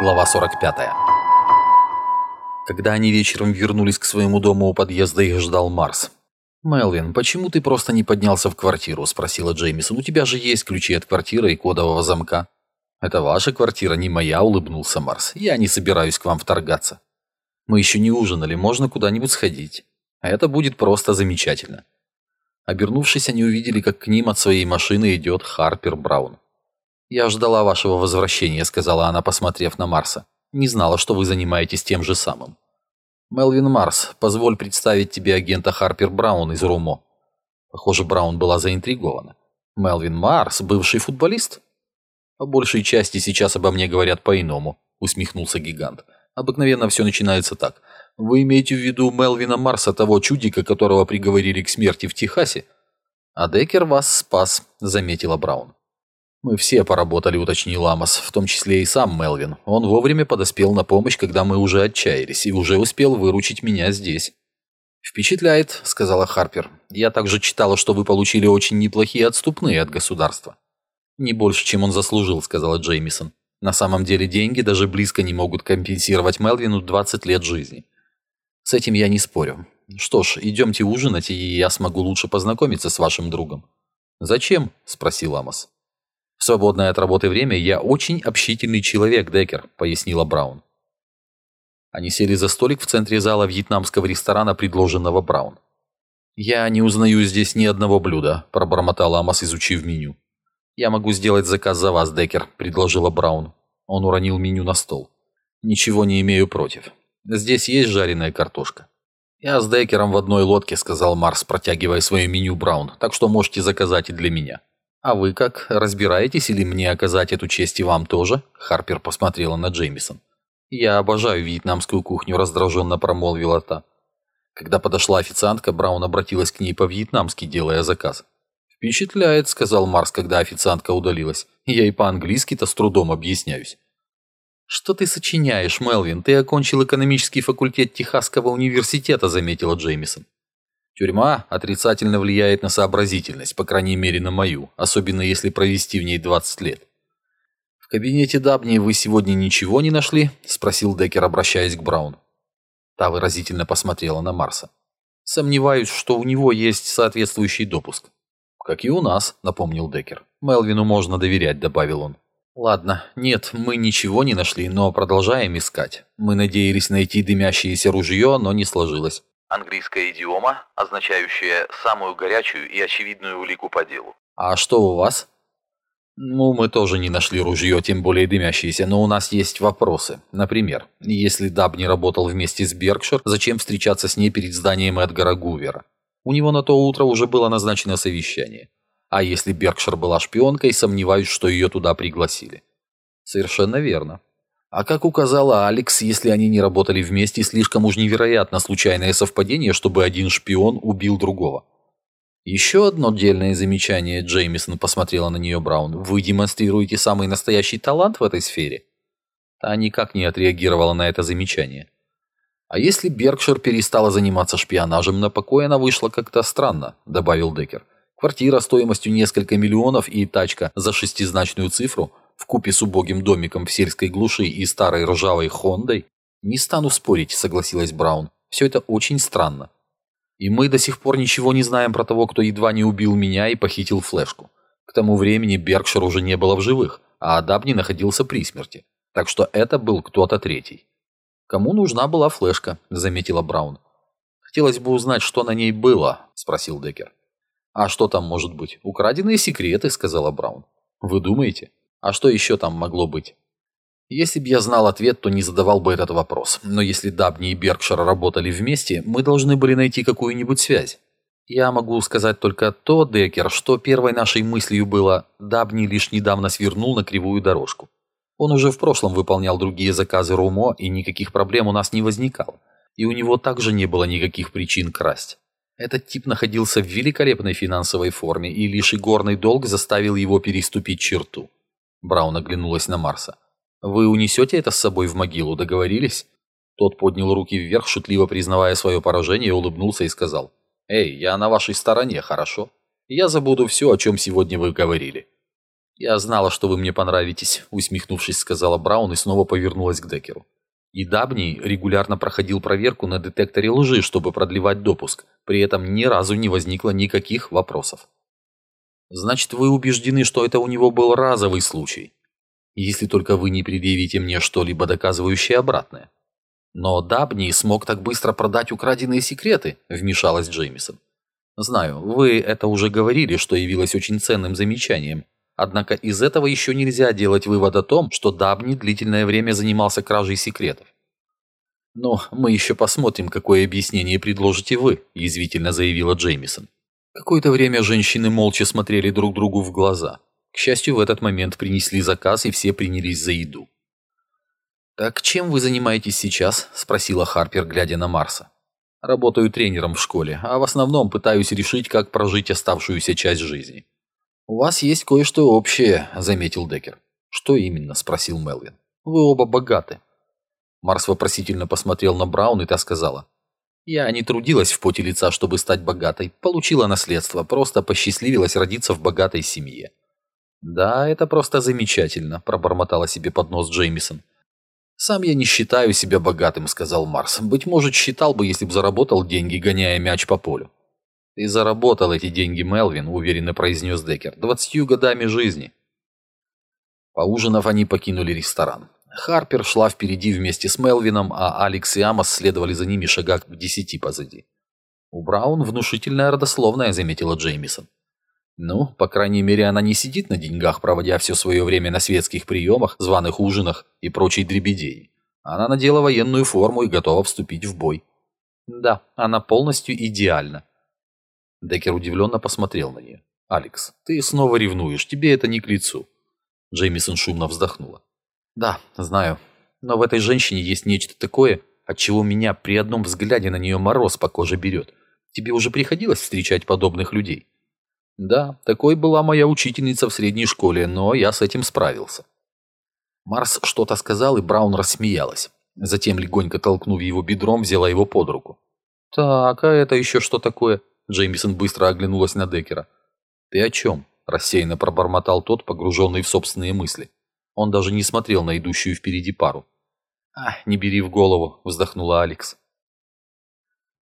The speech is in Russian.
Глава 45. Когда они вечером вернулись к своему дому у подъезда, их ждал Марс. «Мелвин, почему ты просто не поднялся в квартиру?» – спросила Джеймисон. «У тебя же есть ключи от квартиры и кодового замка». «Это ваша квартира, не моя», – улыбнулся Марс. «Я не собираюсь к вам вторгаться. Мы еще не ужинали, можно куда-нибудь сходить. А это будет просто замечательно». Обернувшись, они увидели, как к ним от своей машины идет Харпер Браун. «Я ждала вашего возвращения», — сказала она, посмотрев на Марса. «Не знала, что вы занимаетесь тем же самым». «Мелвин Марс, позволь представить тебе агента Харпер Браун из Румо». Похоже, Браун была заинтригована. «Мелвин Марс, бывший футболист?» «По большей части сейчас обо мне говорят по-иному», — усмехнулся гигант. «Обыкновенно все начинается так. Вы имеете в виду Мелвина Марса, того чудика, которого приговорили к смерти в Техасе?» «А Деккер вас спас», — заметила Браун. «Мы все поработали», — уточнил Амос, в том числе и сам Мелвин. Он вовремя подоспел на помощь, когда мы уже отчаялись, и уже успел выручить меня здесь. «Впечатляет», — сказала Харпер. «Я также читала, что вы получили очень неплохие отступные от государства». «Не больше, чем он заслужил», — сказала Джеймисон. «На самом деле деньги даже близко не могут компенсировать Мелвину 20 лет жизни». «С этим я не спорю. Что ж, идемте ужинать, и я смогу лучше познакомиться с вашим другом». «Зачем?» — спросил Амос. «В свободное от работы время я очень общительный человек, Деккер», — пояснила Браун. Они сели за столик в центре зала вьетнамского ресторана, предложенного Браун. «Я не узнаю здесь ни одного блюда», – пробормотал Амос, изучив меню. «Я могу сделать заказ за вас, Деккер», – предложила Браун. Он уронил меню на стол. «Ничего не имею против. Здесь есть жареная картошка». «Я с Деккером в одной лодке», – сказал Марс, протягивая свое меню Браун, «так что можете заказать и для меня». «А вы как, разбираетесь или мне оказать эту честь и вам тоже?» Харпер посмотрела на Джеймисон. «Я обожаю вьетнамскую кухню», – раздраженно промолвила та. Когда подошла официантка, Браун обратилась к ней по-вьетнамски, делая заказ. «Впечатляет», – сказал Марс, когда официантка удалилась. «Я и по-английски-то с трудом объясняюсь». «Что ты сочиняешь, Мелвин? Ты окончил экономический факультет Техасского университета», – заметила Джеймисон. Тюрьма отрицательно влияет на сообразительность, по крайней мере на мою, особенно если провести в ней 20 лет. «В кабинете Дабни вы сегодня ничего не нашли?» – спросил Деккер, обращаясь к Браун. Та выразительно посмотрела на Марса. «Сомневаюсь, что у него есть соответствующий допуск». «Как и у нас», – напомнил Деккер. «Мелвину можно доверять», – добавил он. «Ладно, нет, мы ничего не нашли, но продолжаем искать. Мы надеялись найти дымящееся ружье, но не сложилось. Английская идиома, означающая самую горячую и очевидную улику по делу. А что у вас? Ну, мы тоже не нашли ружье, тем более дымящееся, но у нас есть вопросы. Например, если Даб не работал вместе с Беркшир, зачем встречаться с ней перед зданием Эдгара Гувера? У него на то утро уже было назначено совещание. А если Беркшир была шпионкой, сомневаюсь, что ее туда пригласили. Совершенно верно. А как указала Алекс, если они не работали вместе, слишком уж невероятно случайное совпадение, чтобы один шпион убил другого. Еще одно дельное замечание, Джеймисон посмотрела на нее Браун. Вы демонстрируете самый настоящий талант в этой сфере? Та никак не отреагировала на это замечание. А если Беркшир перестала заниматься шпионажем, на покой она вышла как-то странно, добавил Деккер. Квартира стоимостью несколько миллионов и тачка за шестизначную цифру в купе с убогим домиком в сельской глуши и старой ржавой Хондой? Не стану спорить, согласилась Браун. Все это очень странно. И мы до сих пор ничего не знаем про того, кто едва не убил меня и похитил флешку. К тому времени Беркшир уже не было в живых, а Адабни находился при смерти. Так что это был кто-то третий. «Кому нужна была флешка?» – заметила Браун. «Хотелось бы узнать, что на ней было», – спросил Деккер. «А что там может быть? Украденные секреты», – сказала Браун. «Вы думаете?» А что еще там могло быть? Если бы я знал ответ, то не задавал бы этот вопрос. Но если Дабни и Беркшир работали вместе, мы должны были найти какую-нибудь связь. Я могу сказать только то, Деккер, что первой нашей мыслью было «Дабни лишь недавно свернул на кривую дорожку». Он уже в прошлом выполнял другие заказы Румо, и никаких проблем у нас не возникало. И у него также не было никаких причин красть. Этот тип находился в великолепной финансовой форме, и лишь игорный долг заставил его переступить черту. Браун оглянулась на Марса. «Вы унесете это с собой в могилу, договорились?» Тот поднял руки вверх, шутливо признавая свое поражение, улыбнулся и сказал. «Эй, я на вашей стороне, хорошо? Я забуду все, о чем сегодня вы говорили». «Я знала, что вы мне понравитесь», — усмехнувшись, сказала Браун и снова повернулась к Деккеру. И Дабни регулярно проходил проверку на детекторе лжи, чтобы продлевать допуск. При этом ни разу не возникло никаких вопросов. «Значит, вы убеждены, что это у него был разовый случай?» если только вы не предъявите мне что-либо доказывающее обратное. Но Дабни смог так быстро продать украденные секреты, вмешалась Джеймисон. Знаю, вы это уже говорили, что явилось очень ценным замечанием. Однако из этого еще нельзя делать вывод о том, что Дабни длительное время занимался кражей секретов. «Но мы еще посмотрим, какое объяснение предложите вы», – язвительно заявила Джеймисон. Какое-то время женщины молча смотрели друг другу в глаза. К счастью, в этот момент принесли заказ, и все принялись за еду. «Так чем вы занимаетесь сейчас?» – спросила Харпер, глядя на Марса. «Работаю тренером в школе, а в основном пытаюсь решить, как прожить оставшуюся часть жизни». «У вас есть кое-что общее», – заметил Деккер. «Что именно?» – спросил Мелвин. «Вы оба богаты». Марс вопросительно посмотрел на Браун, и та сказала. «Я не трудилась в поте лица, чтобы стать богатой. Получила наследство, просто посчастливилась родиться в богатой семье. «Да, это просто замечательно», – пробормотала себе под нос Джеймисон. «Сам я не считаю себя богатым», – сказал Марс. «Быть может, считал бы, если бы заработал деньги, гоняя мяч по полю». «Ты заработал эти деньги, Мелвин», – уверенно произнес Деккер. «Двадцатью годами жизни». Поужинав, они покинули ресторан. Харпер шла впереди вместе с Мелвином, а Алекс и Амос следовали за ними шагах в десяти позади. «У Браун внушительная родословная», – заметила Джеймисон. Ну, по крайней мере, она не сидит на деньгах, проводя все свое время на светских приемах, званых ужинах и прочей дребедей. Она надела военную форму и готова вступить в бой. Да, она полностью идеальна. Деккер удивленно посмотрел на нее. «Алекс, ты снова ревнуешь, тебе это не к лицу». Джеймисон шумно вздохнула. «Да, знаю, но в этой женщине есть нечто такое, от чего меня при одном взгляде на нее мороз по коже берет. Тебе уже приходилось встречать подобных людей?» Да, такой была моя учительница в средней школе, но я с этим справился. Марс что-то сказал, и Браун рассмеялась. Затем, легонько толкнув его бедром, взяла его под руку. «Так, а это еще что такое?» Джеймисон быстро оглянулась на Деккера. «Ты о чем?» – рассеянно пробормотал тот, погруженный в собственные мысли. Он даже не смотрел на идущую впереди пару. «А, не бери в голову», – вздохнула Алекс.